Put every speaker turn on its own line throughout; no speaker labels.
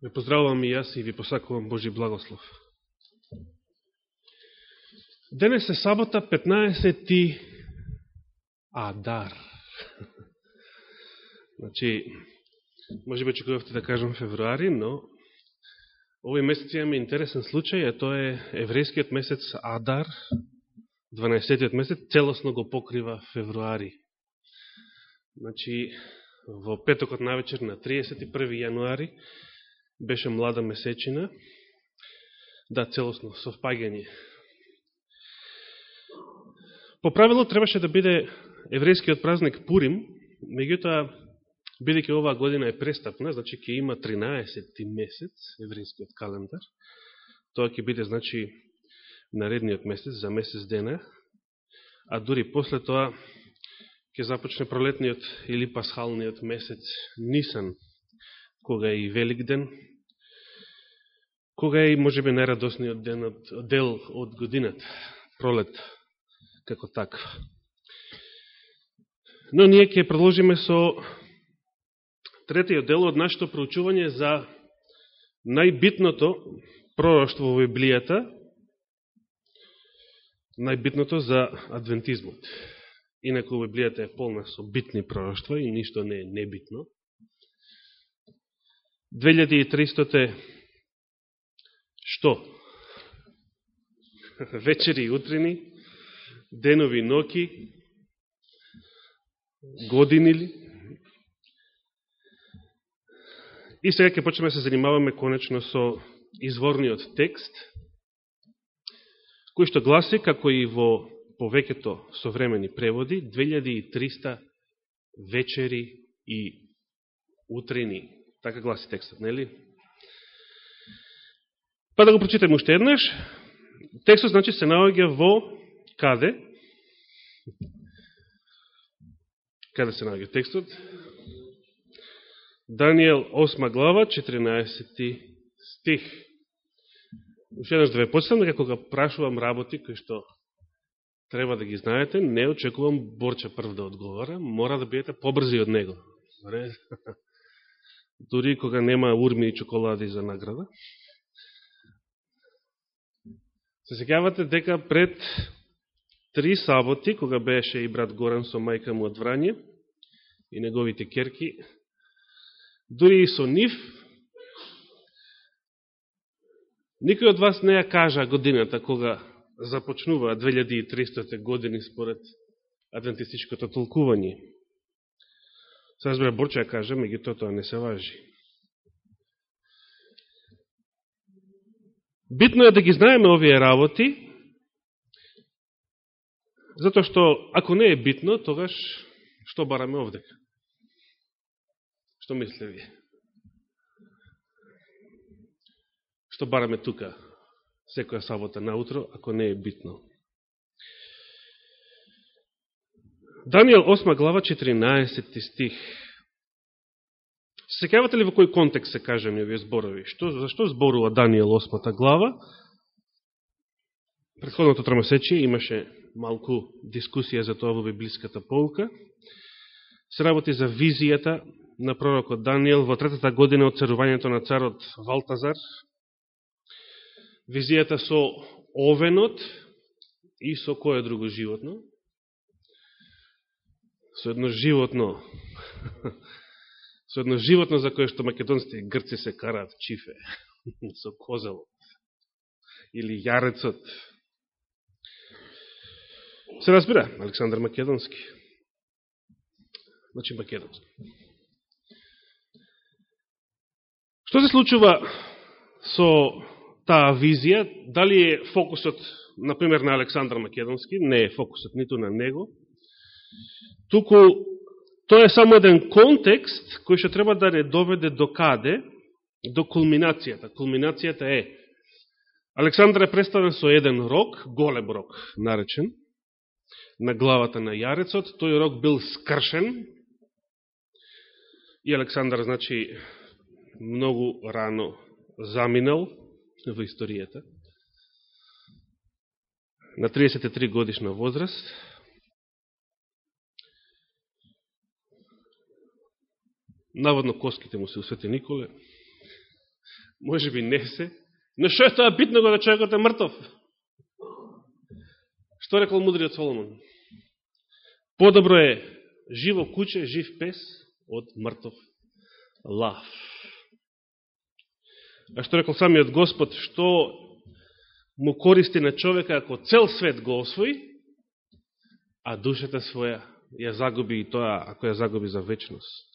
Ве поздравувам и јас и ви посакувам Божи благослов. Денес е сабота 15. Адар. Значи, може би чекувавте да кажам февруари, но овој месец имаме интересен случај, а тоа е еврејскиот месец Адар, 12 месец, целосно го покрива февруари. Значи, во петокот на вечер на 31. јануари, беше млада месечина, да, целосно совпагање. По правило требаше да биде еврејскиот празник Пурим, меѓутоа, бидеќи оваа година е престапна, значи ќе има 13 месец еврејскиот календар, тоа ќе биде, значи, наредниот месец, за месец дена, а дури после тоа ќе започне пролетниот или пасхалниот месец Нисан, кога е и Велик ден, кога е и можеби најрадосниот ден од, дел од годината, пролет, како таква. Но ние ќе продолжиме со третиот дел од нашето проучување за најбитното пророќство во Библијата, најбитното за адвентизмот. Инако Библијата е полна со битни пророќства и ништо не е небитно. 2300 Што? Вечери и утрини, денови, ноки, години ли? И сега ќе почнеме да се занимаваме конечно со изворниот текст, кој што гласи, како и во повеќето современи преводи, 2300 вечери и утрини. Така гласи текстот, нели? Па да го прочитаме уште еднаш. Текстот, значи, се наоѓа во каде? Каде се наоѓа текстот? Данијел 8 глава, 14 стих. Уште еднаш да ве подсетам дека кога прашувам работи кои што треба да ги знаете, не очекувам Борча прв да одговора, мора да бидете побрзи од него. Дори кога нема урми и чоколади за награда. Се секјавате дека пред три саботи, кога беше и брат Горан со мајка му од Врање и неговите керки, дури и со нив, никој од вас не ја кажа годината кога започнува 2300 години според адвентистичкото толкување. Се разбира, Борча ја кажа, меѓу тоа не се важи. Битно е да ги знаеме овие работи, затоа што ако не е битно, тогаш што бараме овдека? Што мисле вие? Што бараме тука секоја сабота наутро, ако не е битно? Данијел 8 глава 14 стих Секавате ли во кој контекст се кажаме овие зборови? Што, зашто зборува Данијел 8 глава? Предходното тромесечие имаше малку дискусија за тоа во библиската полка. Се работи за визијата на пророкот Данијел во третата година од царувањето на царот Валтазар. Визијата со овенот и со кое друго животно? Со едно животно со едно животно за кое што македонците и грци се караат чифе, со козелот, или јарецот. Се разбира, Александр Македонски. Значи македонски. Што се случува со таа визија? Дали е фокусот, например, на Александр Македонски? Не е фокусот ниту на него. Туку Тоа е само еден контекст кој што треба да не доведе до каде? До кулминацијата. Кулминацијата е Александр е представен со еден рок, голем рок наречен, на главата на јарецот. Тој рок бил скршен и Александар, значи, многу рано заминал во историјата. На 33 годишна возраст, Наводно коските му се усвети Николе. Може би не се. Но што е тоа битно кога човекот е мртов? Што рекол мудриот Соломон? Подобро е живо куче, жив пес од мртов лав. А што рекол самиот Господ, што му користи на човека ако цел свет го освои, а душата своја ја загуби и тоа ако ја загуби за вечност.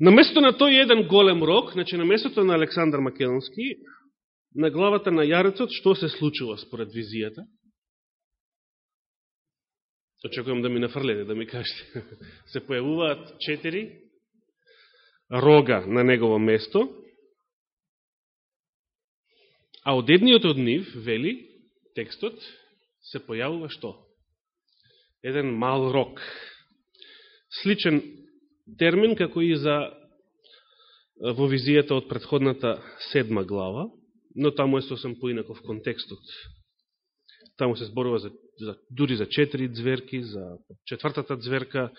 На местото на тој еден голем рок, значи на местото на Александар Македонски, на главата на јарецот, што се случува според визијата? Очекувам да ми нафрлете, да ми кажете. Се појавуваат четири рога на негово место, а од едниот од нив, вели, текстот, се појавува што? Еден мал рок. Сличен термин како и за во визијата од предходната седма глава, но таму е сосем поинаков контекстот. Таму се зборува за, за, дури за четири зверки, за четвртата зверка,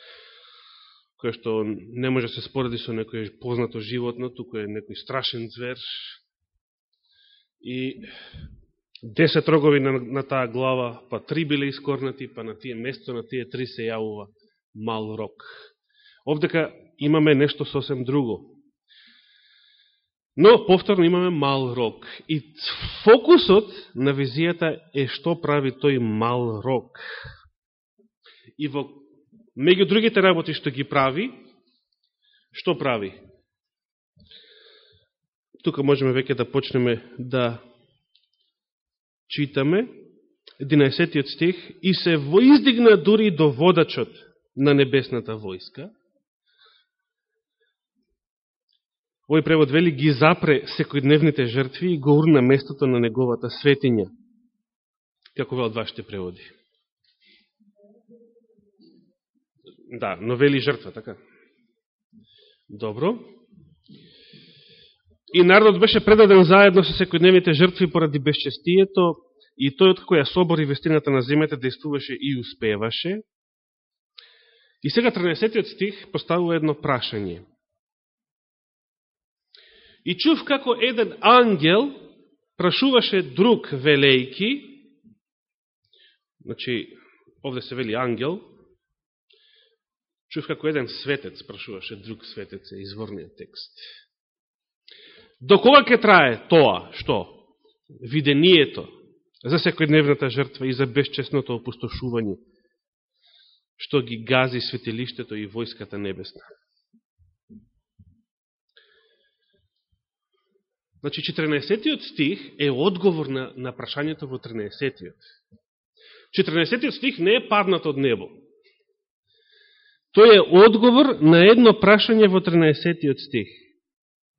која што не може да се спореди со некој познато животно, туку е некој страшен звер. И десет рогови на, на таа глава, па три биле искорнати, па на тие место на тие три се јавува мал рок. Овдека имаме нешто сосем друго. Но, повторно, имаме мал рок. И фокусот на визијата е што прави тој мал рок. И во меѓу другите работи што ги прави, што прави? Тука можеме веќе да почнеме да читаме 11 стих и се воиздигна дури до водачот на небесната војска. Овој превод вели ги запре секојдневните жртви и го урна местото на неговата светиња. Како велат вашите преводи? Да, но вели жртва, така? Добро. И народот беше предаден заедно со секојдневните жртви поради безчестието и тој од која собори вестината на земјата действуваше и успеваше. И сега 13 стих поставува едно прашање. И чув како еден ангел прашуваше друг велејки, значи, овде се вели ангел, чув како еден светец прашуваше друг светец е изворниот текст. До кога ќе трае тоа, што? Видението за секојдневната жртва и за безчесното опустошување, што ги гази светилиштето и војската небесна. Значи, 14 стих е одговор на, на прашањето во 13-тиот. 14 стих не е паднат од небо. Тој е одговор на едно прашање во 13 стих.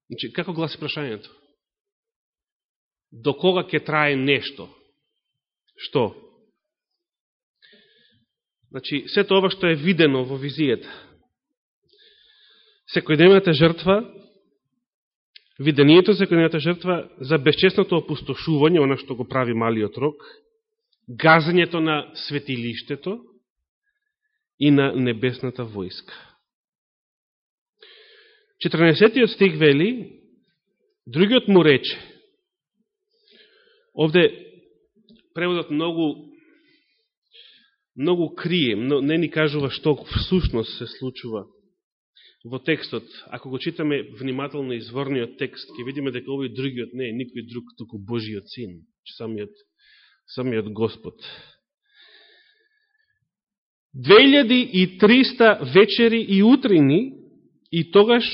Значи, како гласи прашањето? До кога ќе трае нешто? Што? Значи, сето ова што е видено во визијата. Секојдневната жртва, видението секојдневната жртва за безчесното опустошување, она што го прави малиот рок, газањето на светилиштето и на небесната војска. 14 стих вели, другиот му рече, овде преводот многу многу крие, но не ни кажува што всушност се случува во текстот. Ако го читаме внимателно изворниот текст, ќе видиме дека овој другиот не е никој друг, туку Божиот син, самиот, самиот Господ. 2300 вечери и утрини и тогаш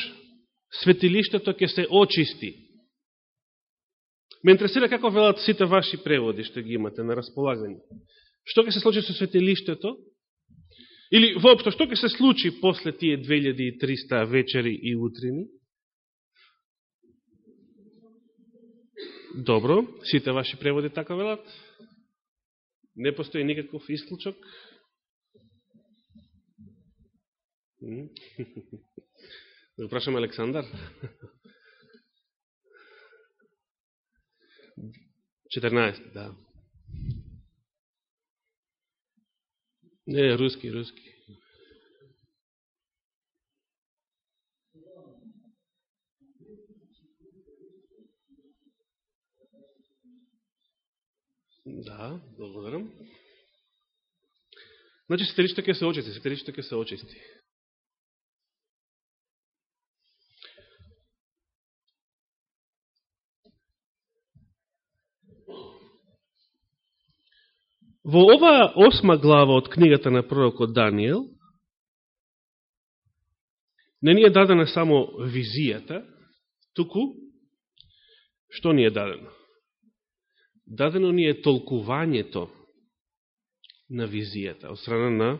светилиштето ќе се очисти. Ме интересира како велат сите ваши преводи што ги имате на располагање. Што ќе се случи со светилиштето? Или воопшто, што ќе се случи после тие 2300 вечери и утрини? Добро, сите ваши преводи така велат. Не постои никаков исклучок. Да прашам Александар. 14, да. Не, руски, руски. Да, благодарам. Значи, сетеричето ќе се очисти, сетеричето ќе се очисти. Во оваа осма глава од книгата на пророкот Данијел, не ни е дадена само визијата, туку, што ни е дадено? Дадено ни е толкувањето на визијата, од страна на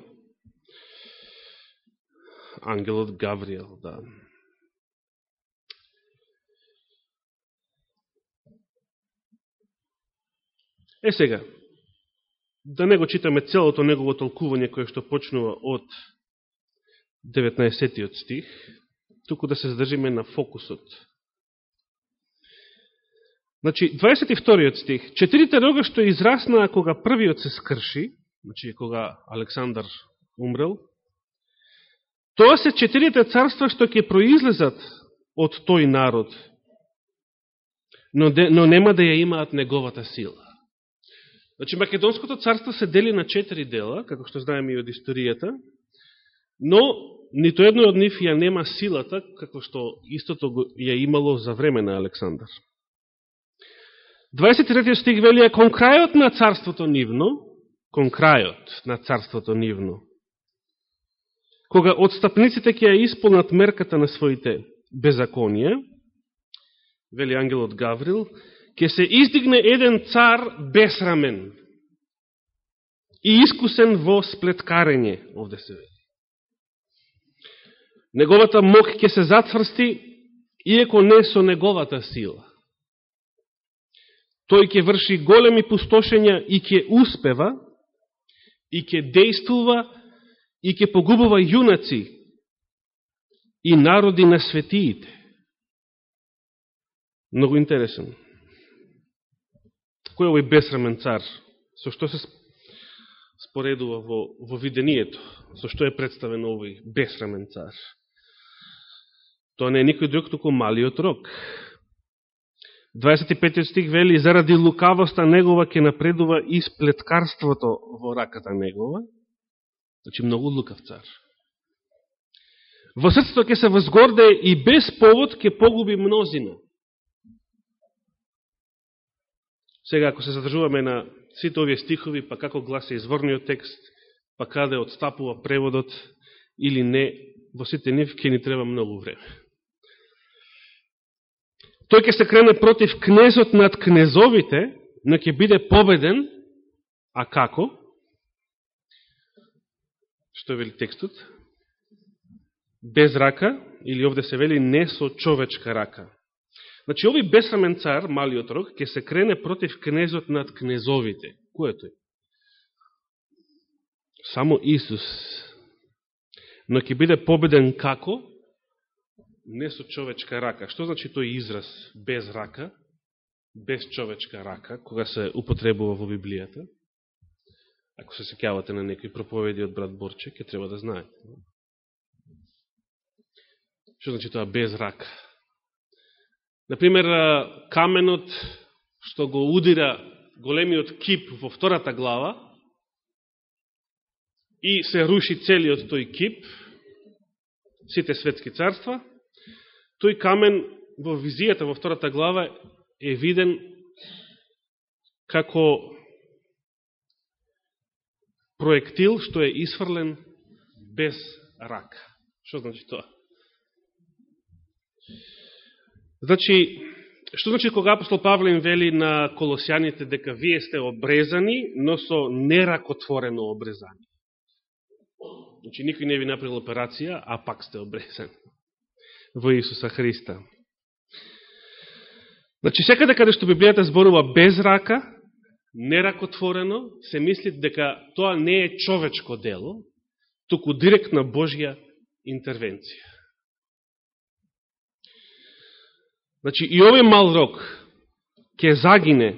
ангелот Гавриел, да. Е сега, да не го читаме целото негово толкување кое што почнува од 19 стих, туку да се задржиме на фокусот. Значи, 22 стих, четирите рога што израснаа кога првиот се скрши, значи кога Александар умрел, тоа се четирите царства што ќе произлезат од тој народ, но, де, но нема да ја имаат неговата сила. Значи, Македонското царство се дели на четири дела, како што знаеме и од историјата, но нито едно од нив ја нема силата, како што истото ја имало за време на Александар. 23 стих вели кон крајот на царството нивно, кон крајот на царството нивно, кога отстапниците ќе ја исполнат мерката на своите беззаконија, вели ангелот Гаврил, ќе се издигне еден цар безрамен и искусен во сплеткарење, овде се вели. Неговата мок ќе се затврсти, иеко не со неговата сила. Тој ќе врши големи пустошења и ќе успева, и ќе действува, и ќе погубува јунаци и народи на светиите. Много интересен кој е овој бесрамен цар? Со што се споредува во, во видението? Со што е представен овој бесрамен цар? Тоа не е никој друг, туку малиот рок. 25 стих вели, заради лукавоста негова ќе напредува и сплеткарството во раката негова. Значи, многу лукав цар. Во срцето ќе се возгорде и без повод ќе погуби мнозина. Сега, ако се задржуваме на сите овие стихови, па како гласи изворниот текст, па каде отстапува преводот или не, во сите нив ќе ни треба многу време. Тој ќе се крене против кнезот над кнезовите, но ќе биде победен, а како? Што вели текстот? Без рака, или овде се вели не со човечка рака. Значи, овој бесамен цар, малиот рог, ќе се крене против кнезот над кнезовите. Кој е тој? Само Исус. Но ќе биде победен како? Не со човечка рака. Што значи тој израз без рака? Без човечка рака, кога се употребува во Библијата? Ако се секјавате на некои проповеди од брат Борче, ќе треба да знаете. Што значи тоа без рака? Например, каменот што го удира големиот кип во втората глава и се руши целиот тој кип, сите светски царства, тој камен во визијата во втората глава е виден како проектил што е исфрлен без рак. Што значи тоа? Значи, што значи кога апостол Павле им вели на колосјаните дека вие сте обрезани, но со неракотворено обрезани? Значи, никој не ви направил операција, а пак сте обрезани во Исуса Христа. Значи, секаде каде што Библијата зборува без рака, неракотворено, се мисли дека тоа не е човечко дело, туку директна Божја интервенција. Значи, и овој мал рок ќе загине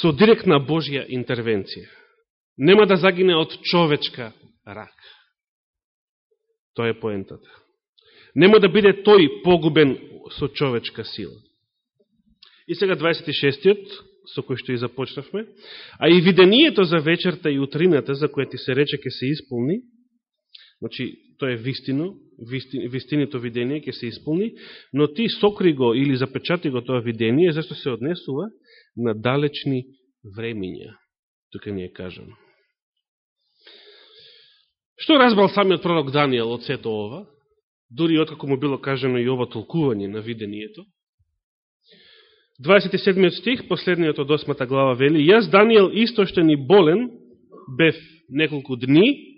со директна Божја интервенција. Нема да загине од човечка рак. Тоа е поентата. Нема да биде тој погубен со човечка сила. И сега 26-тиот, со кој што и започнавме. А и видението за вечерта и утрината, за која ти се рече, ке се исполни, значи, тоа е вистино, вистин, вистинето видение ќе се исполни, но ти сокри го или запечати го тоа видение, зашто се однесува на далечни времиња. Тука ни е кажано. Што разбрал самиот пророк Данијел од сето ова, дури откако му било кажено и ова толкување на видението? 27 стих, последниот од 8 глава вели, Јас, Данијел, исто што ни болен, бев неколку дни,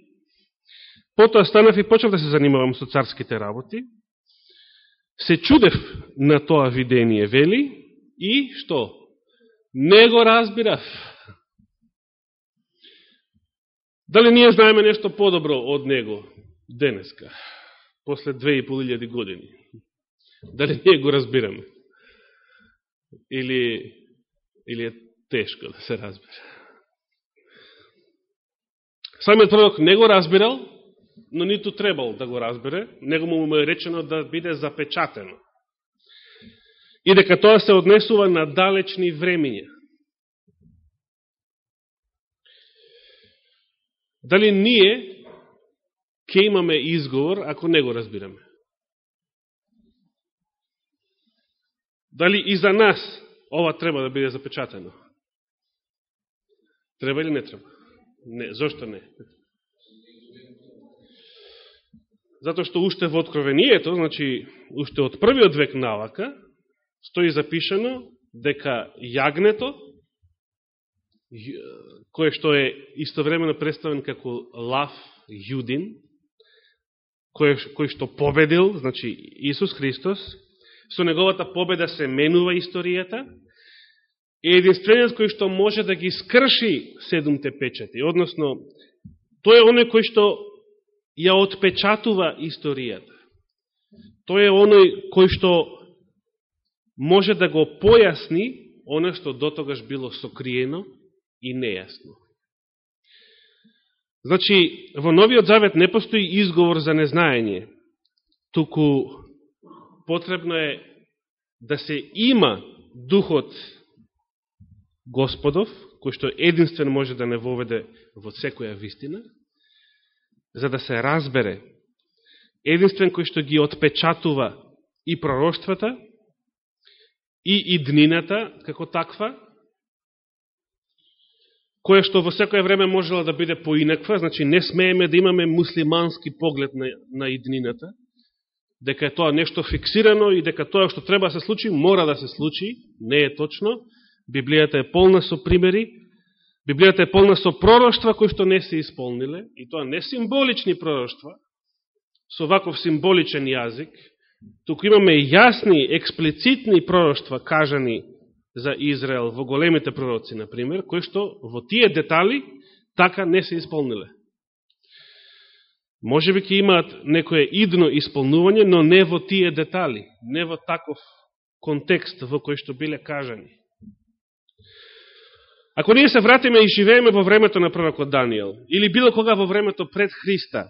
потоа станав и почнав да се занимавам со царските работи, се чудев на тоа видение, вели, и што? Не го разбирав. Дали ние знаеме нешто подобро од него денеска, после 2500 години? Дали ние го разбираме? Или, или е тешко да се разбира? Самиот пророк не го разбирал, но ниту требал да го разбере, него му е речено да биде запечатено. И дека тоа се однесува на далечни времења. Дали ние ќе имаме изговор ако не го разбираме? Дали и за нас ова треба да биде запечатено? Треба или не треба? Не, зошто не? Затоа што уште во откровението, значи уште од првиот век навака, стои запишено дека јагнето кое што е истовремено представен како лав јудин, кој, кој што победил, значи Исус Христос, со неговата победа се менува историјата, е единствениот кој што може да ги скрши седумте печати, односно, тој е оној кој што ја отпечатува историјата. Тој е оној кој што може да го појасни оно што дотогаш било сокриено и нејасно. Значи, во Новиот Завет не постои изговор за незнаење, туку потребно е да се има Духот Господов, кој што единствен може да не воведе во секоја вистина, за да се разбере единствен кој што ги отпечатува и пророштвата, и иднината како таква, која што во секоје време можела да биде поинаква, значи не смееме да имаме муслимански поглед на, на иднината, дека е тоа нешто фиксирано и дека тоа што треба да се случи, мора да се случи, не е точно. Библијата е полна со примери, Библијата е полна со пророштва кои што не се исполниле, и тоа не символични пророштва, со ваков символичен јазик, туку имаме јасни, експлицитни пророштва кажани за Израел во големите пророци, например, кои што во тие детали така не се исполниле. Може би ќе имаат некое идно исполнување, но не во тие детали, не во таков контекст во кој што биле кажани. Ако ние се вратиме и живееме во времето на пророкот Данијел, или било кога во времето пред Христа,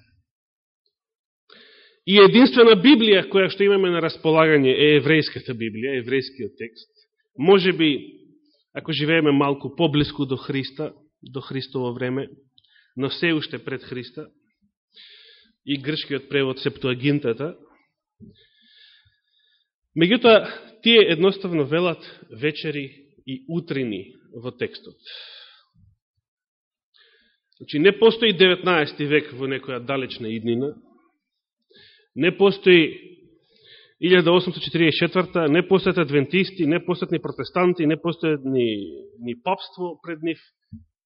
и единствена Библија која што имаме на располагање е еврејската Библија, еврејскиот текст, Може би, ако живееме малку поблиску до Христа, до Христово време, но се уште пред Христа, и грчкиот превод Септуагинтата, меѓутоа, тие едноставно велат вечери и утрини во текстот. Значи, не постои 19 век во некоја далечна иднина, не постои 1844 не постојат адвентисти, не постојат ни протестанти, не постојат ни, ни папство пред нив.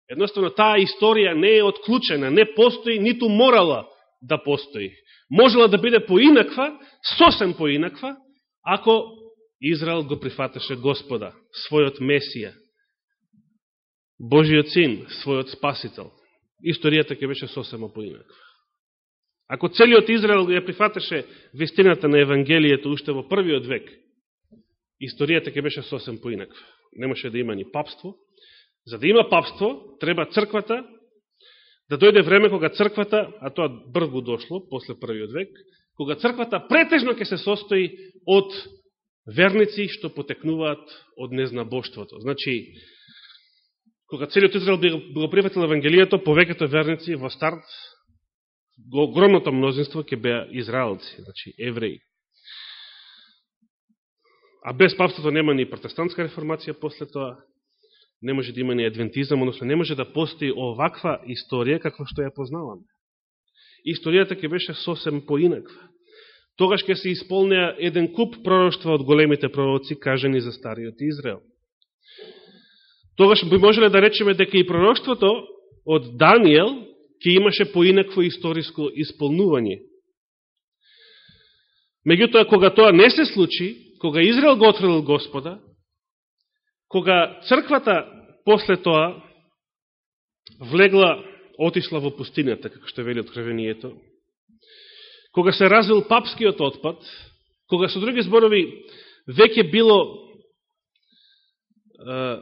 Едноставно, таа историја не е отклучена, не постои, ниту морала да постои. Можела да биде поинаква, сосем поинаква, ако Израел го прифатеше Господа, својот Месија, Божиот Син, својот Спасител. Историјата ќе беше сосема поинаква. Ако целиот Израел ја прифатеше вестината на Евангелието уште во првиот век, историјата ќе беше сосем поинаква. Немаше да има ни папство. За да има папство, треба црквата, да дојде време кога црквата, а тоа бргу дошло, после првиот век, кога црквата претежно ќе се состои од верници што потекнуваат од незнабоштвото. Значи, кога целиот Израел го прифатил Евангелието, повеќето верници во старт, огромното мнозинство ќе беа израелци, значи евреи. А без папството нема ни протестантска реформација после тоа, не може да има ни адвентизам, односно не може да постои оваква историја каква што ја познаваме. Историјата ќе беше сосем поинаква. Тогаш ќе се исполнеа еден куп пророќства од големите пророци кажани за Стариот Израел. Тогаш би можеле да речеме дека и пророќството од Данијел ќе имаше поинакво историско исполнување. Меѓутоа, кога тоа не се случи, кога Израел го отврил Господа, кога црквата после тоа влегла, отишла во пустината, како што вели откровението, кога се развил папскиот отпад, кога со други зборови веќе било е,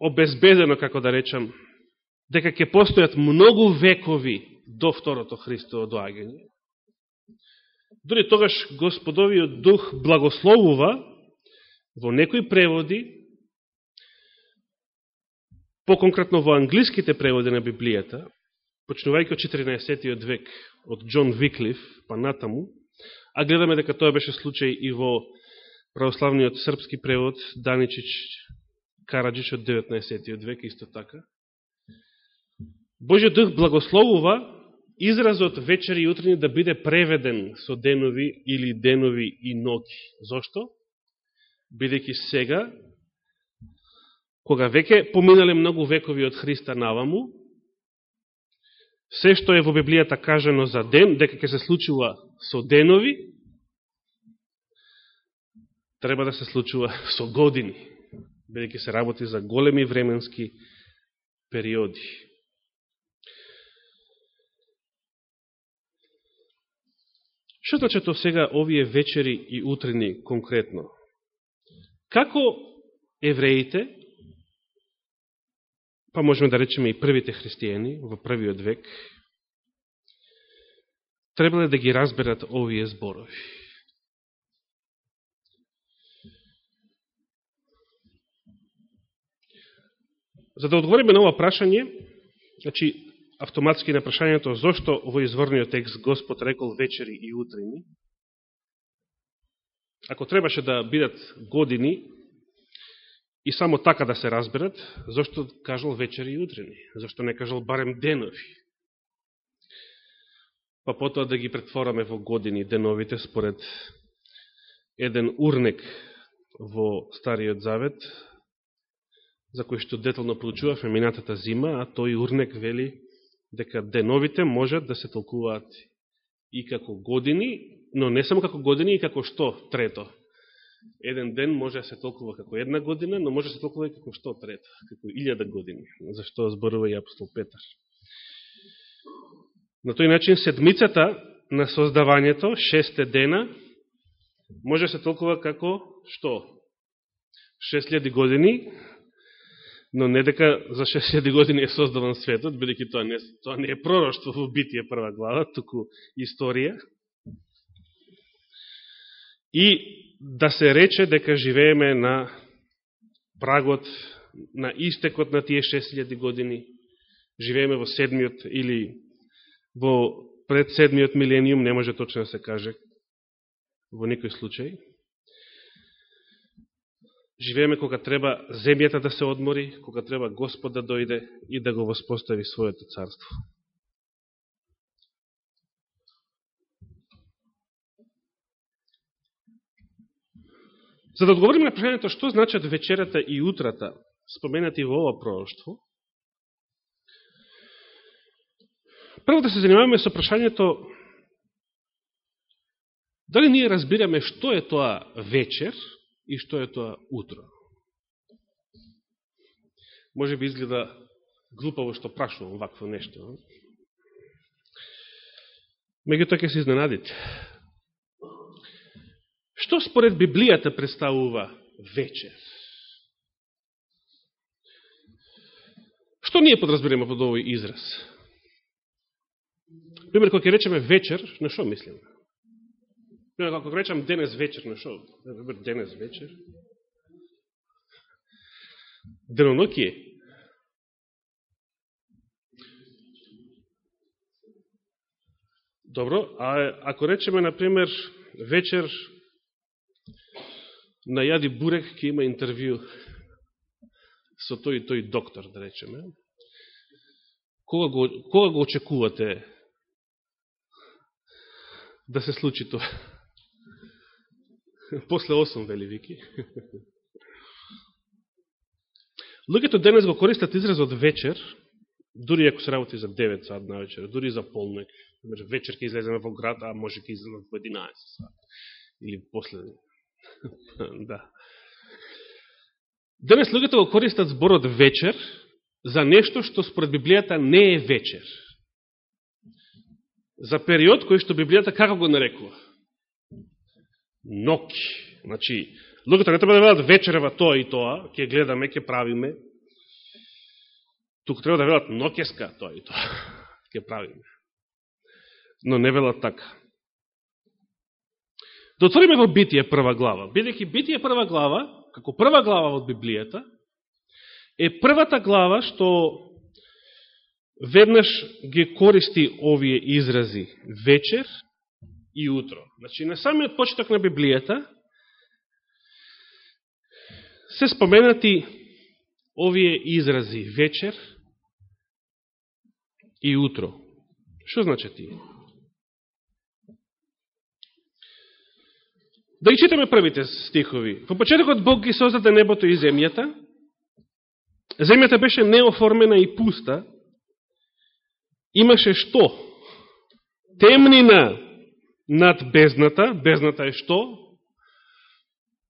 обезбедено, како да речам, дека ќе постојат многу векови до второто Христово доагање, Дори тогаш Господовиот дух благословува во некои преводи, поконкретно во англиските преводи на Библијата, почнувајќи од 14. век од Джон Виклиф, па натаму, а гледаме дека тоа беше случај и во православниот српски превод Даничич Караджич од 19. век, исто така. Божиот дух благословува изразот вечери и утрени да биде преведен со денови или денови и ноки. Зошто? Бидеќи сега, кога веќе поминале многу векови од Христа наваму, се што е во Библијата кажано за ден, дека ќе се случува со денови, треба да се случува со години, бидеќи се работи за големи временски периоди. Што значи тоа сега овие вечери и утрени конкретно? Како евреите, па можеме да речеме и првите христијани во првиот век, требале да ги разберат овие зборови? За да одговориме на ова прашање, значи, автоматски на прашањето зошто во изворниот текст Господ рекол вечери и утрини, ако требаше да бидат години и само така да се разберат, зошто кажал вечери и утрини? Зошто не кажал барем денови? Па потоа да ги претвораме во години деновите според еден урнек во Стариот Завет, за кој што детално проучувавме минатата зима, а тој урнек вели дека деновите можат да се толкуваат и како години, но не само како години, и како што трето. Еден ден може да се толкува како една година, но може да се толкува и како што трето, како илјада години, зашто зборува и апостол Петар. На тој начин седмицата на создавањето, шесте дена, може да се толкува како што? 6000 години, но не дека за 6000 години е создаван светот, бидеќи тоа не, тоа не е пророќство во Битие прва глава, туку историја. И да се рече дека живееме на прагот, на истекот на тие 6000 години, живееме во седмиот или во пред седмиот милениум, не може точно да се каже во некој случај живееме кога треба земјата да се одмори, кога треба Господ да дојде и да го воспостави своето царство. За да одговориме на прашањето што значат вечерата и утрата, споменати во ова пророќство, прво да се занимаваме со прашањето дали ние разбираме што е тоа вечер и што е тоа утро. Може би изгледа глупаво што прашувам вакво нешто. Меѓутоа ќе се изненадите. Што според Библијата представува вечер? Што ние подразбираме под овој израз? Пример, кога ќе речеме вечер, на што мислиме? Ако речам денес вечер, на шо? Да денес вечер? Денонокие. Добро, а ако речеме, например, вечер на Јади Бурек ќе има интервју со тој и тој доктор, да речеме, кога го, кога го очекувате да се случи тоа? После 8 вели вики. Луѓето денес го користат изразот вечер, дури ако се работи за 9 сад на вечер, дури за полнек. Вечер ќе излеземе во град, а може ќе излеземе во 11 сад. Или после. да. Денес луѓето го користат зборот вечер за нешто што според Библијата не е вечер. За период кој што Библијата како го нарекува? Ноки. Значи, луѓето не треба да велат вечерева тоа и тоа, ќе гледаме, ќе правиме. Туку треба да велат ноќеска тоа и тоа, ќе правиме. Но не велат така. Да отвориме во Битие прва глава. Бидеќи Битие прва глава, како прва глава од Библијата, е првата глава што веднаш ги користи овие изрази вечер и утро. Значи, на самиот почеток на Библијата се споменати овие изрази вечер и утро. Што значи тие? Да ги читаме првите стихови. Во почетокот Бог ги создаде небото и земјата. Земјата беше неоформена и пуста. Имаше што? Темнина над бездната. Бездната е што?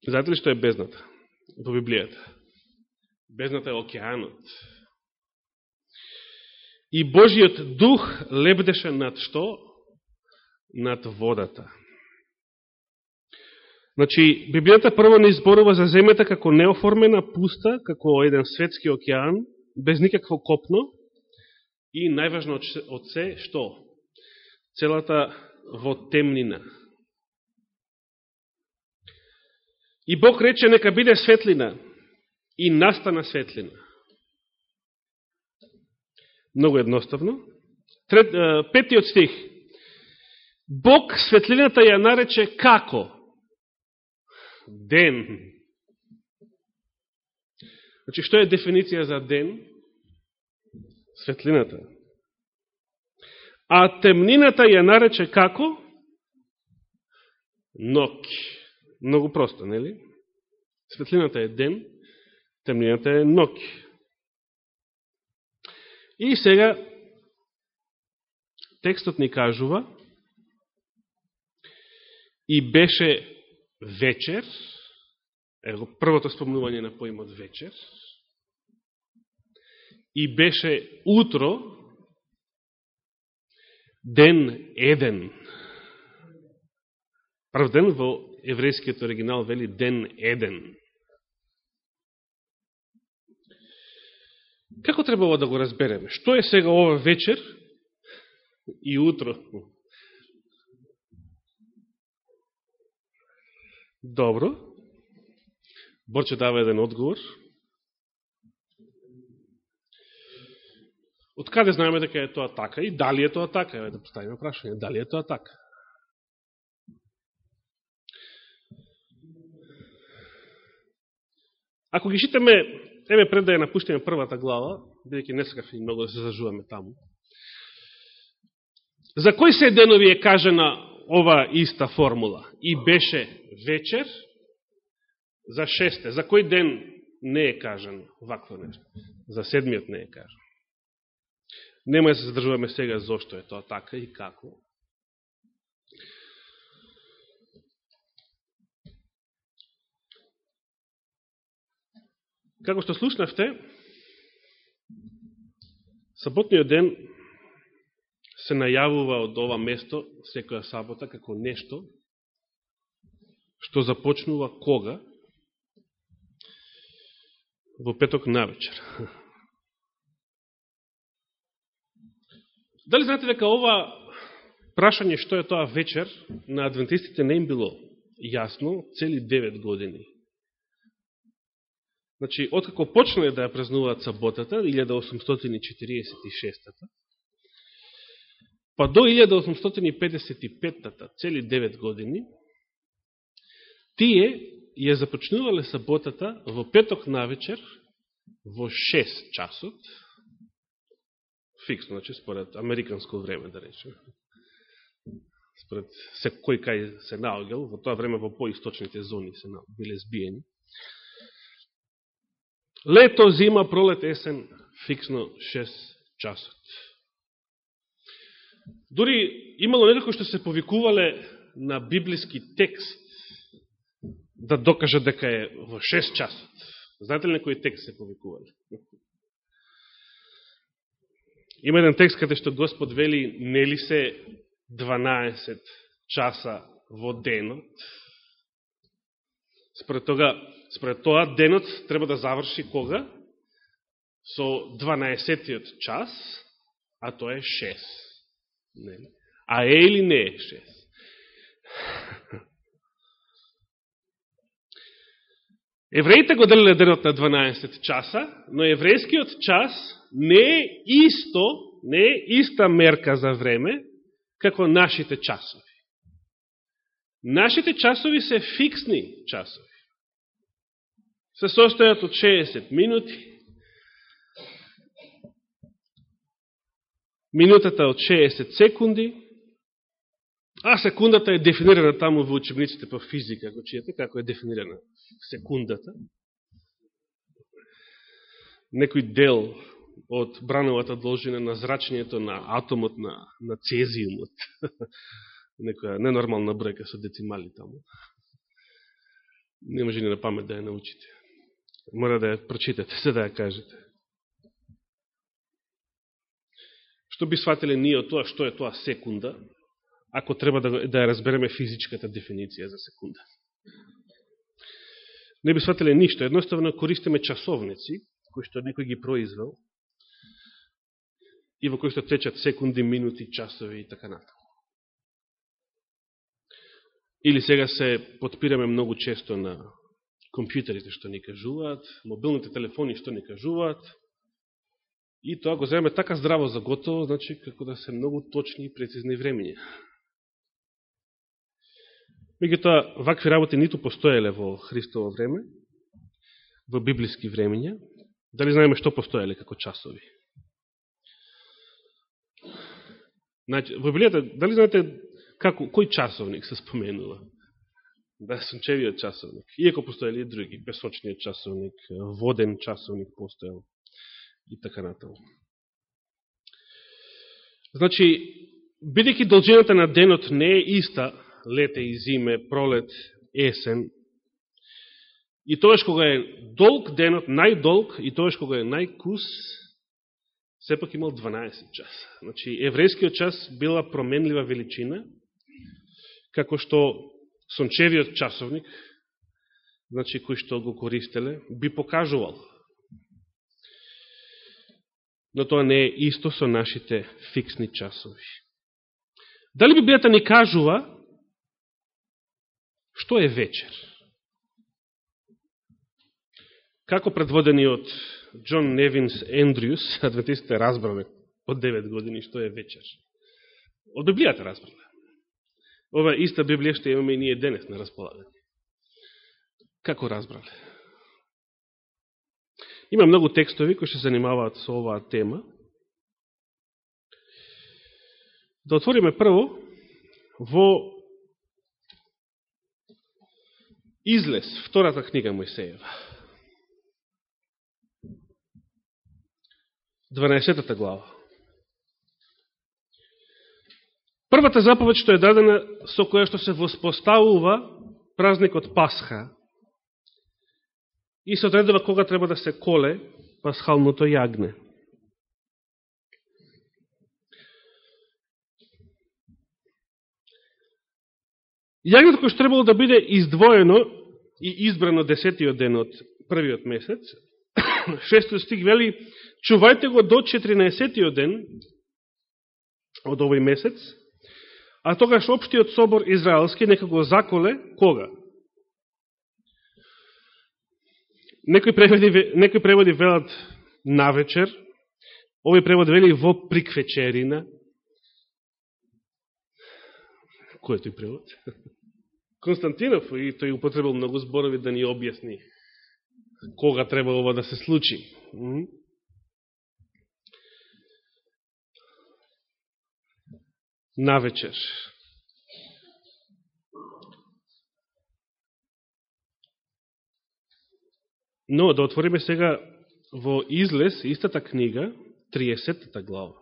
Знаете ли што е бездната? Во Библијата. Бездната е океанот. И Божиот дух лебдеше над што? Над водата. Значи, Библијата прво не изборува за земјата како неоформена, пуста, како еден светски океан, без никакво копно, и најважно од се, што? Целата во темнина. И Бог рече, нека биде светлина, и настана светлина. Много едноставно. Трет, петиот стих. Бог светлината ја нарече како? Ден. Значи, што е дефиниција за ден? Светлината. А темнината ја нарече како? Нок. Многу просто, нели? Светлината е ден, темнината е нок. И сега текстот ни кажува и беше вечер, ево првото спомнување на поимот вечер, и беше утро, ден еден. Прв ден во еврејскиот оригинал вели ден еден. Како требало да го разбереме? Што е сега ова вечер и утро? Добро. Борче дава еден одговор. Од каде знаеме дека е тоа така и дали е тоа така? Еве да поставиме прашање, дали е тоа така? Ако ги читаме Еве пред да ја напуштиме првата глава, бидеќи не сакав и многу да се зажуваме таму. За кои се денови е кажена ова иста формула? И беше вечер за шесте. За кој ден не е кажено вакво нешто? За седмиот не е кажено. Нема да се задржуваме сега зошто е тоа така и како. Како што слушнавте, саботниот ден се најавува од ова место секоја сабота како нешто што започнува кога? Во петок навечер. Дали знаете дека ова прашање што е тоа вечер на адвентистите не им било јасно цели 9 години. Значи, откако почнале да ја празнуваат саботата, 1846-та, па до 1855-та, цели 9 години, тие ја започнувале саботата во петок на вечер, во 6 часот, фиксно, значи според американско време, да речем. Според се, кој кај се наогел, во тоа време во поисточните зони се биле збиени. Лето, зима, пролет, есен, фиксно 6 часот. Дори имало некои што се повикувале на библиски текст да докажат дека е во 6 часот. Знаете ли некој текст се повикувале? Има еден текст каде што Господ вели, нели се 12 часа во денот? Според, тога, според тоа, денот треба да заврши кога? Со 12-тиот час, а тоа е 6. Нели? А е или не е 6? Евреите го делиле денот на 12 часа, но еврејскиот час не е исто, не е иста мерка за време, како нашите часови. Нашите часови се фиксни часови. Се состојат од 60 минути, минутата од 60 секунди, а секундата е дефинирана таму во учебниците по физика, го чиете како е дефинирана секундата. Некој дел од брановата должина на зрачнието на атомот на, на цезиумот. Некоја ненормална бројка со децимали таму. Не може ни на памет да ја научите. Мора да ја прочитате, се да ја кажете. Што би сватиле ние од тоа, што е тоа секунда, ако треба да, да ја разбереме физичката дефиниција за секунда? Не би сватиле ништо, едноставно користиме часовници, кои што некој ги произвел, и во кои што течат секунди, минути, часови и така натаму. Или сега се подпираме многу често на компјутерите што ни кажуваат, мобилните телефони што ни кажуваат, и тоа го земеме така здраво за готово, значи како да се многу точни и прецизни времења. Меѓутоа, вакви работи ниту постоеле во Христово време, во библиски времења, дали знаеме што постоеле како часови? Значи, во Библијата, дали знаете како, кој часовник се споменува? Да, сончевиот часовник. Иако постоеле и други, песочниот часовник, воден часовник постоел и така натаму. Значи, бидеќи должината на денот не е иста лете и зиме, пролет, есен, и тоеш кога е долг денот, најдолг, и тоеш кога е најкус, сепак имал 12 часа. Значи, еврејскиот час била променлива величина, како што сончевиот часовник, значи, кој што го користеле, би покажувал. Но тоа не е исто со нашите фиксни часови. Дали Библијата ни кажува што е вечер? Како предводени од Джон Невинс Ендрюс, адвентистите разбрале од 9 години што е вечер. Од Библијата разбрале. Ова иста Библија што имаме и ние денес на располагање. Како разбрале? Има многу текстови кои се занимаваат со оваа тема. Да отвориме прво во Излез, втората книга Мојсеева. 12 глава. Првата заповед што е дадена со која што се воспоставува празникот Пасха и се одредува кога треба да се коле пасхалното јагне. Јагнето кој што требало да биде издвоено и избрано десетиот ден од првиот месец, шестиот стих вели чувајте го до 14 ден од овој месец, а тогаш обштиот собор израелски нека го заколе кога? Некои преводи, некои преводи велат на вечер, овој превод вели во приквечерина. Кој е тој превод? Константинов и тој употребил многу зборови да ни објасни кога треба ова да се случи. Навечер. Но да отвориме сега во Излез, истата книга, 30 глава.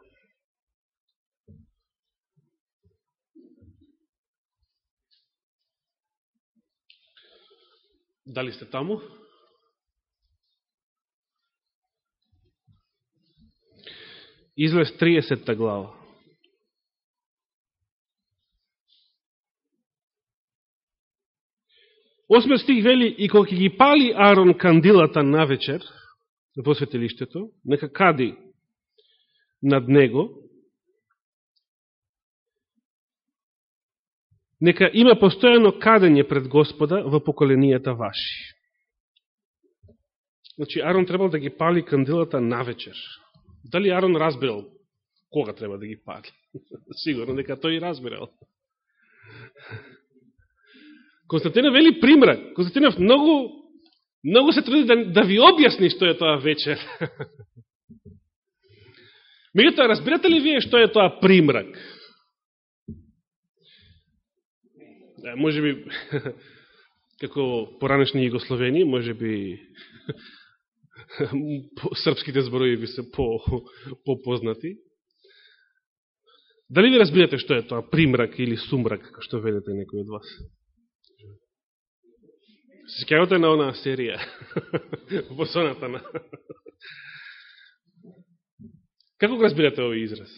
Дали сте таму? Излез 30 глава. Осмет стих вели, и кога ги пали Арон кандилата на вечер во светилиштето, нека кади над него, нека има постојано кадење пред Господа во поколенијата ваши. Значи, Арон требал да ги пали кандилата на вечер. Дали Арон разбирал кога треба да ги пали? Сигурно, нека тој и разбирал. Константинов вели примрак. Константинов многу, многу се труди да, да ви објасни што е тоа вечер. Меѓутоа, разбирате ли вие што е тоа примрак? Да, може би, како поранешни Југословени, може би српските зборови би се по, попознати. Дали ви разбирате што е тоа примрак или сумрак, како што ведете некој од вас? Секавате на онаа серија во соната на... Како го разбирате овој израз?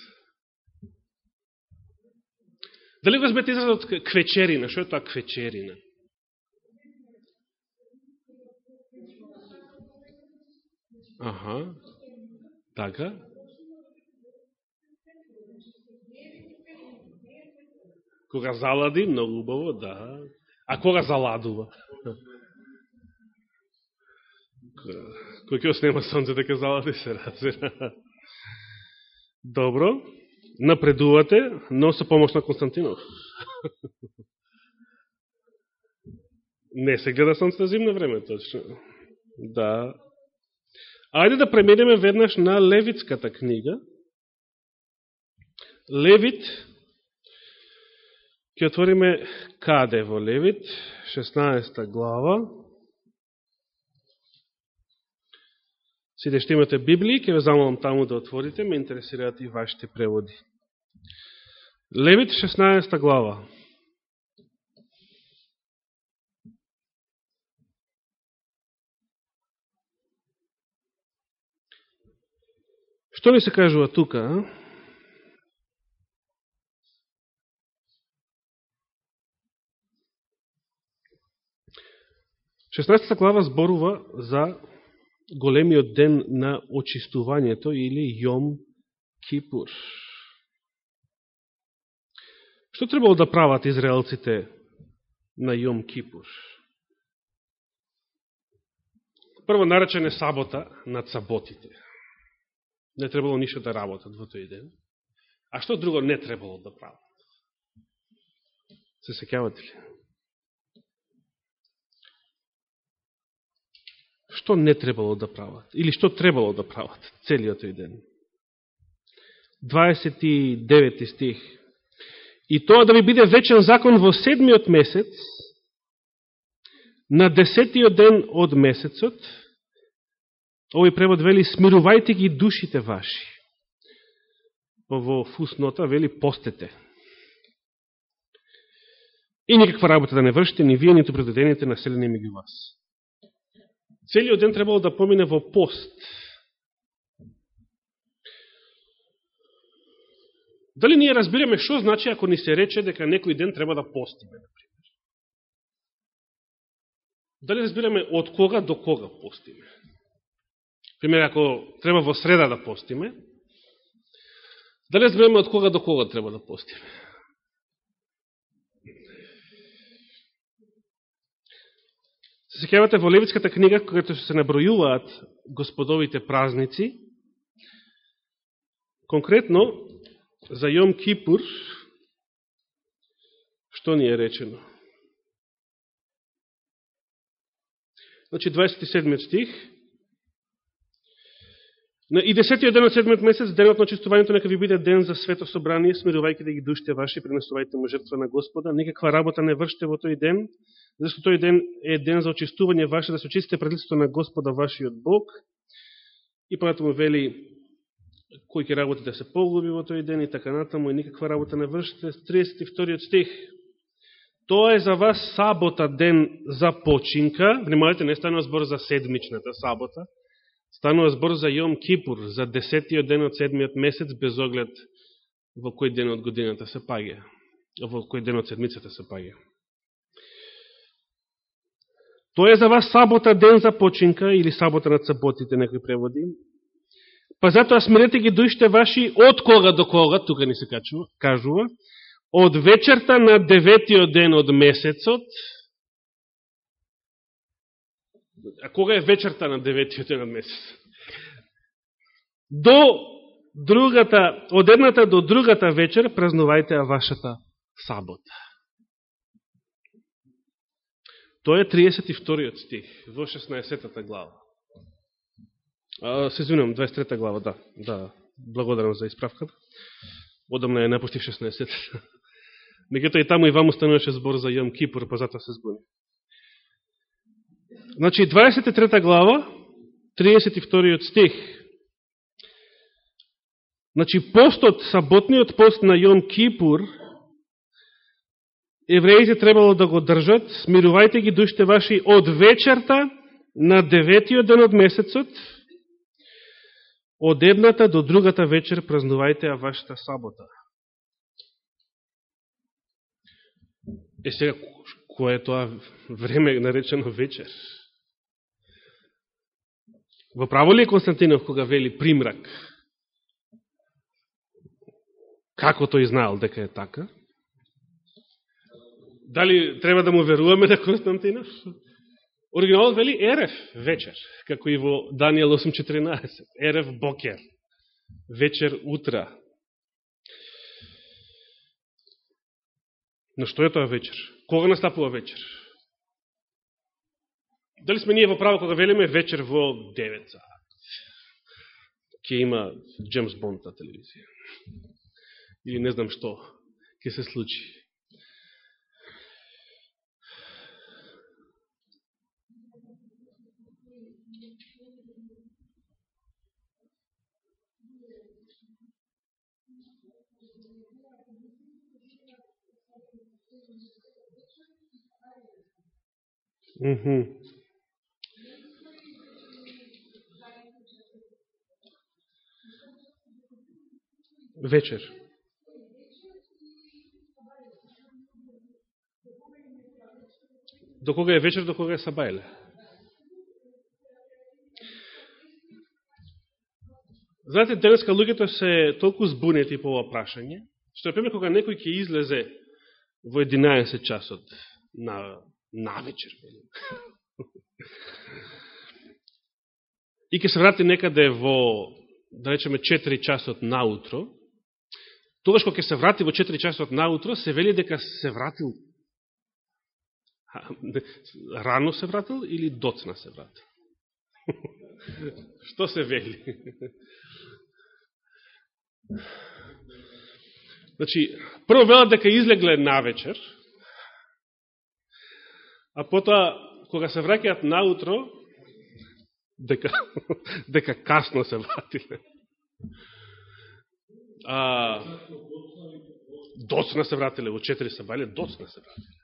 Дали го разбирате изразот квечерина? Што е тоа квечерина? Аха, така. Кога залади, многу убаво, да. А кога заладува? кој ќе оснема сонце дека залади се разбира. Добро, напредувате, но со помош на Константинов. Не се гледа сонце зимно време, точно. Да. Ајде да преминеме веднаш на Левитската книга. Левит, ќе отвориме каде во Левит, 16 глава. Сите што имате Библии, ќе ве замолам таму да отворите, ме интересираат и вашите преводи. Левит 16 глава. Што ни се кажува тука? А? Шестнадесета глава зборува за големиот ден на очистувањето или Јом Кипур. Што требало да прават израелците на Јом Кипур? Прво наречене сабота над саботите. Не требало ништо да работат во тој ден. А што друго не требало да прават? Се секјавате ли? што не требало да прават, или што требало да прават целиот тој ден. 29 стих. И тоа да ви биде вечен закон во седмиот месец, на десетиот ден од месецот, овој превод вели, смирувајте ги душите ваши. Во фуснота вели, постете. И никаква работа да не вршите, ни вие, нито предадените населени меѓу вас целиот ден требало да помине во пост. Дали ние разбираме што значи ако ни се рече дека некој ден треба да постиме, например? Дали разбираме од кога до кога постиме? Пример, ако треба во среда да постиме, дали разбираме од кога до кога треба да постиме? Се секавате во Левицката книга, кога се набројуваат господовите празници, конкретно за Јом Кипур, што ни е речено? Значи, 27 стих. И десетиот ден од 7 месец, денот на очистувањето, нека ви биде ден за свето собрание, смирувајќи да ги душите ваши, принесувајте му жртва на Господа. Никаква работа не вршите во тој ден, зашто тој ден е ден за очистување ваше, да се очистите пред лицето на Господа вашиот Бог. И понатаму вели кој ќе работи да се поглуби во тој ден и така натаму и никаква работа не вршите. 32 стих. Тоа е за вас сабота ден за починка. Внимавајте, не станува збор за седмичната сабота. Станува збор за Јом Кипур, за десетиот ден од седмиот месец, без оглед во кој ден од годината се паѓа. Во кој ден од седмицата се паѓа. Тоа е за вас сабота ден за починка или сабота на цаботите, некои преводи. Па затоа смирете ги душите ваши од кога до кога, тука ни се кажува, од вечерта на деветиот ден од месецот, а кога е вечерта на деветиот ден од месецот? До другата, од едната до другата вечер празнувајте вашата сабота. Тоа е 32 стих во 16 глава. А, се извинувам, 23 глава, да. Да, благодарам за исправката. Одамна ја напуштив 16. Мегуто и таму и вам установеше збор за Јом Кипур, па затоа се збуни. Значи, 23 глава, 32 стих. Значи, постот, саботниот пост на Јом Кипур, евреите требало да го држат, смирувајте ги душите ваши од вечерта на деветиот ден од месецот, од едната до другата вечер празнувајте ја вашата сабота. Е сега, кој е тоа време наречено вечер? Во право ли е Константинов кога вели примрак? Како тој знаел дека е така? Дали треба да му веруваме на Константинов? Оригиналот вели Ерев вечер, како и во Данијел 8.14. Ерев Бокер, вечер утра. Но што е тоа вечер? Кога настапува вечер? Дали сме ние во право кога велиме вечер во 9 саат? Ке има Джемс Бонд на телевизија. Или не знам што ќе се случи. Mm Вечер. До кога е вечер, до кога е сабајле? Знаете, денеска луѓето се толку збунети по ова прашање, што, например, кога некој ќе излезе во 11 часот на на вечер. И ќе се врати некаде во, да речеме, 4 часот наутро, тогаш кога ќе се врати во 4 часот наутро, се вели дека се вратил рано се вратил или доцна се вратил? Што се вели? Значи, прво велат дека излегле на вечер, а потоа, кога се враќаат наутро, дека, дека касно се вратиле. А, доцна се вратиле, во 4 сабајле, доцна се вратиле.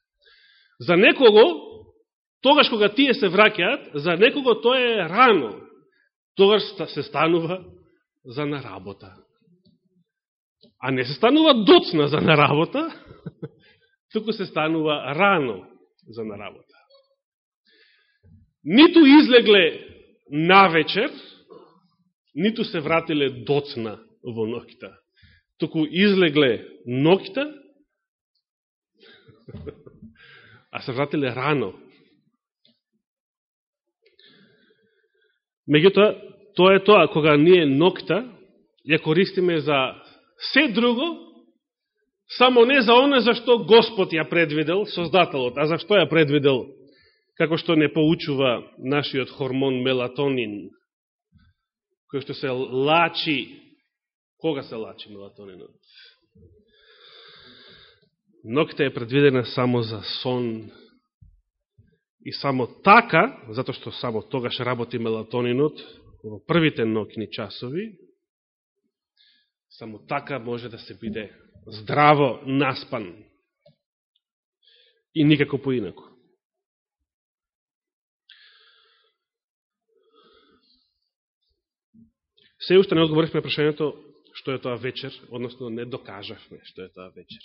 За некого, тогаш кога тие се враќаат, за некого тоа е рано. Тогаш се станува за на работа. А не се станува доцна за на работа, туку се станува рано за на работа. Ниту излегле на вечер, ниту се вратиле доцна во ноќта. Току излегле ноќта, а се вратиле рано. Меѓутоа, тоа е тоа, кога ние ноќта ја користиме за се друго, само не за оне за што Господ ја предвидел, Создателот, а за што ја предвидел, како што не поучува нашиот хормон мелатонин, кој што се лачи, кога се лачи мелатонинот? Нокта е предвидена само за сон и само така, затоа што само тогаш работи мелатонинот, во првите нокни часови, само така може да се биде здраво наспан и никако поинако. Се уште не одговоривме прашањето што е тоа вечер, односно не докажавме што е тоа вечер.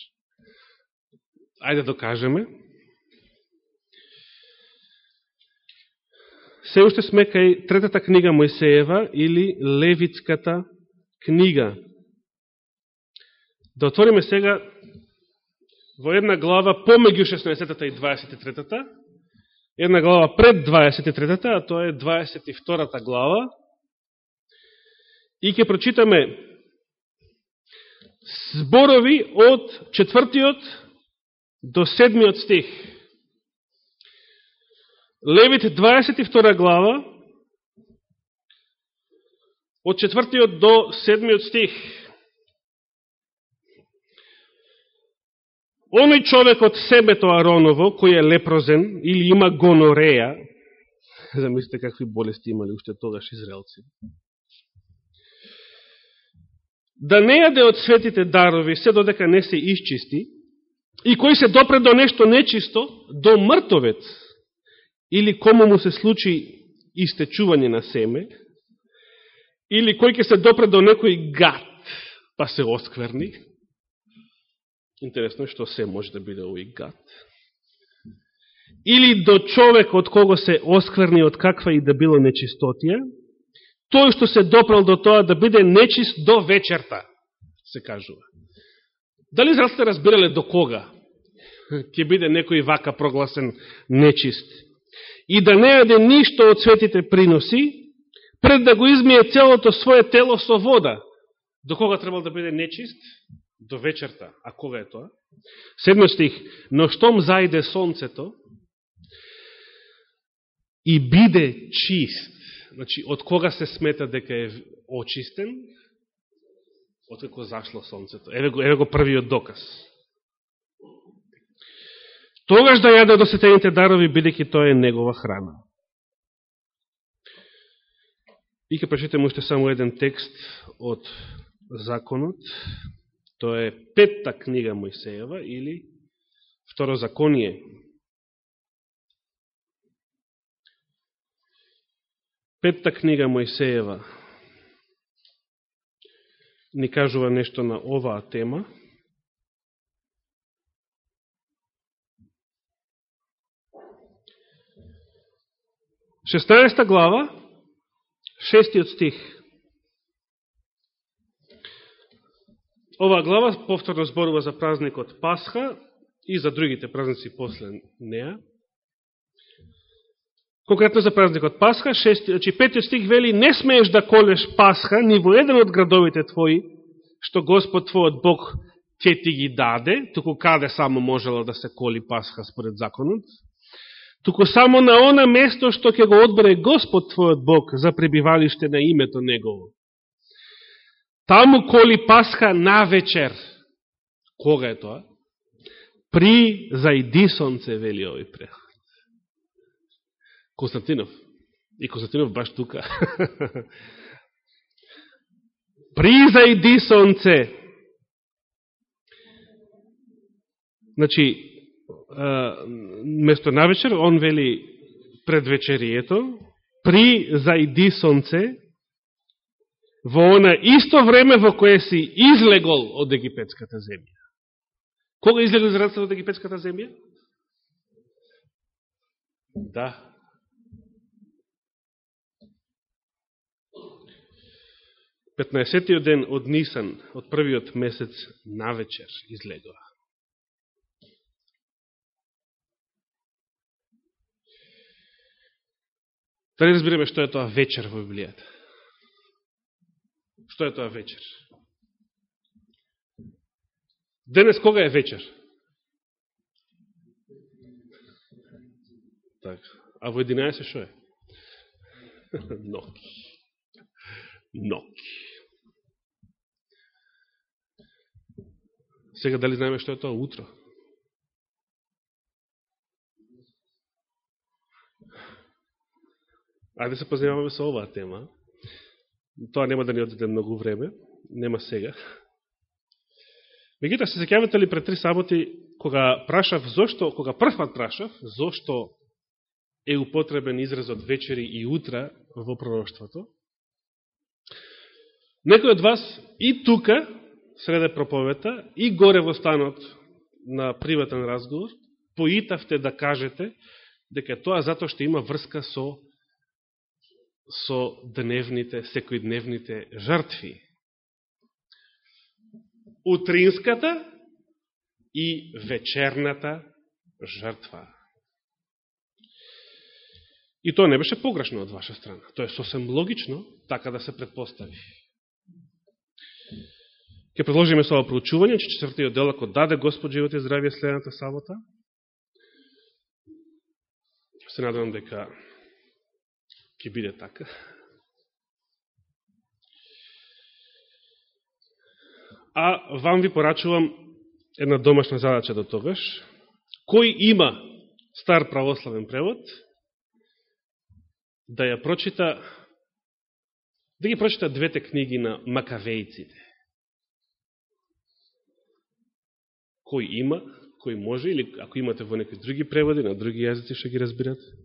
Ајде докажеме. Се уште сме кај третата книга Мојсеева или Левитската книга. Да отвориме сега во една глава помеѓу 16-та и 23-та, една глава пред 23-та, а тоа е 22-та глава, и ќе прочитаме зборови од 4-тиот до 7-тиот стих. Левит 22 глава, од 4-тиот до 7-тиот стих. Оној човек од себето Ароново, кој е лепрозен или има гонореја, замислите какви болести имали уште тогаш израелци, да не јаде од светите дарови се додека не се исчисти, и кој се допре до нешто нечисто, до мртовец, или кому му се случи истечување на семе, или кој ќе се допре до некој гад, па се оскверни. Интересно што се може да биде овој гад. Или до човек од кого се оскверни од каква и да било нечистотија, тој што се допрал до тоа да биде нечист до вечерта, се кажува. Дали сте разбирале до кога ќе биде некој вака прогласен нечист? И да не јаде ништо од светите приноси, пред да го измие целото свое тело со вода. До кога требал да биде нечист? До вечерта. А кога е тоа? Седмо стих. Но штом зајде сонцето и биде чист, значи, од кога се смета дека е очистен? откако зашло сонцето. Еве го, еве го првиот доказ. Тогаш да јаде од осетените дарови, бидеќи тоа е негова храна. И ке прочитаме уште само еден текст од законот. Тоа е петта книга Мојсеева или Второзаконие. Петта книга Мојсеева ни кажува нешто на оваа тема. Шестнаеста глава, шестиот стих. Оваа глава повторно зборува за празникот Пасха и за другите празници после неа конкретно за празникот Пасха, шести, значи петиот стих вели, не смееш да колеш Пасха ни во еден од градовите твои, што Господ твојот Бог ќе ти ги даде, туку каде само можело да се коли Пасха според законот, туку само на она место што ќе го одбере Господ твојот Бог за пребивалиште на името Негово. Таму коли Пасха на вечер. Кога е тоа? При зајди сонце, вели овој преход. Константинов. И Константинов баш тука. При зајди сонце. Значи, место на вечер, он вели пред вечерието, призајди сонце, во она исто време во кое си излегол од египетската земја. Кога излегол из од египетската земја? Да, Петнаесетиот ден од Нисан, од првиот месец на вечер излегува. Дали разбираме што е тоа вечер во Библијата? Што е тоа вечер? Денес кога е вечер? Так. А во 11 шо е? Ноки. Ноки. Сега дали знаеме што е тоа утро? Ајде се познаваме со оваа тема. Тоа нема да ни одеде многу време, нема сега. Мегуто, се секјавате ли пред три саботи, кога прашав зошто, кога првпат прашав, зошто е употребен изразот вечери и утра во пророќството, некој од вас и тука, среде проповета, и горе во станот на приватен разговор, поитавте да кажете дека тоа затоа што има врска со со дневните, секојдневните жртви. Утринската и вечерната жртва. И тоа не беше погрешно од ваша страна. Тоа е сосем логично, така да се предпостави. Ке предложиме со ова проучување, че четвртиот дел, ако даде Господ живот и здравие следната сабота, се надам дека ќе биде така. А вам ви порачувам една домашна задача до тогаш. Кој има стар православен превод, да ја прочита, да ги прочита двете книги на Макавејците. Кој има, кој може, или ако имате во некои други преводи, на други јазици, што ги разбирате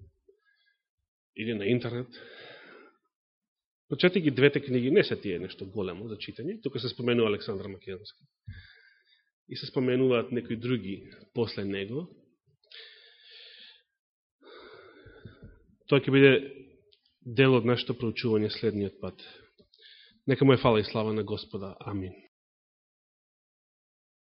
или на интернет. Прочети ги двете книги, не се тие нешто големо за читање, тука се споменува Александр Македонски. И се споменуваат некои други после него. Тоа ќе биде дел од нашето проучување следниот пат. Нека му е фала и слава на Господа. Амин.